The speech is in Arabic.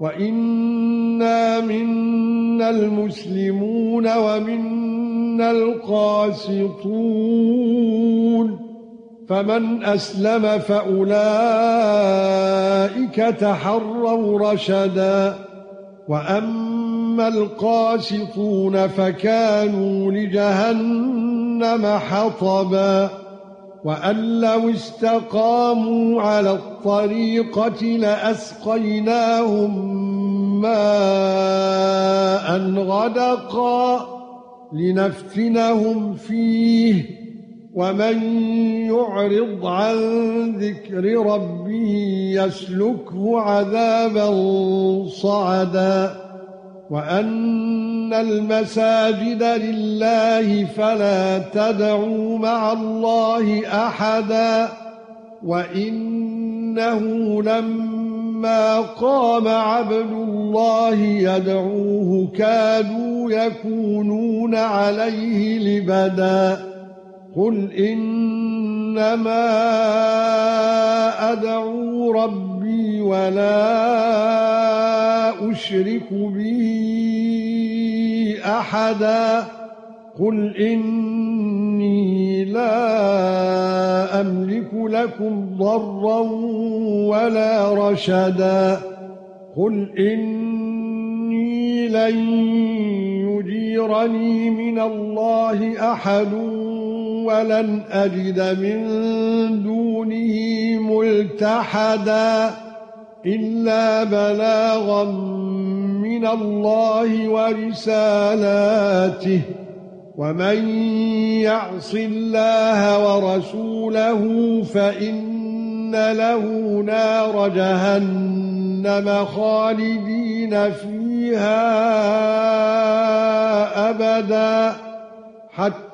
وَإِنَّا مِنَّا الْمُسْلِمُونَ وَمِنَّا الْقَاسِطُونَ فَمَنْ أَسْلَمَ فَأُولَئِكَ تَحَرَّوْا رَشَدًا وَأَمَّا الْقَاسِطُونَ فَكَانُوا لِجَهَنَّمَ حَطَبًا وَأَن لَّوْ اسْتَقَامُوا عَلَى الطَّرِيقَةِ لَأَسْقَيْنَاهُم مَّاءً غَدَقًا لِّنَفْتِنَهُمْ فِيهِ وَمَن يُعْرِضْ عَن ذِكْرِ رَبِّهِ يَسْلُكْهُ عَذَابًا صَعَدًا وَأَنَّ الْمَسَاجِدَ لِلَّهِ فَلَا تَدْعُوا مَعَ اللَّهِ أَحَدًا وَإِنَّهُ لَمَّا قَامَ عَبْدُ اللَّهِ يَدْعُوهُ كَادُوا يَكُونُونَ عَلَيْهِ لِبَدًا قُلْ إِنَّمَا أَدْعُو رَبِّي وَلَا أشرك به أحدا قل إني لا أملك لكم ضرا ولا رشدا قل إني لن يجيرني من الله أحد ولن أجد من دونه ملتحدا إلا بلاغا من الله ورسالاته. ومن يعص الله ورسوله فإن له نار جهنم خالدين فيها أبدا. حتى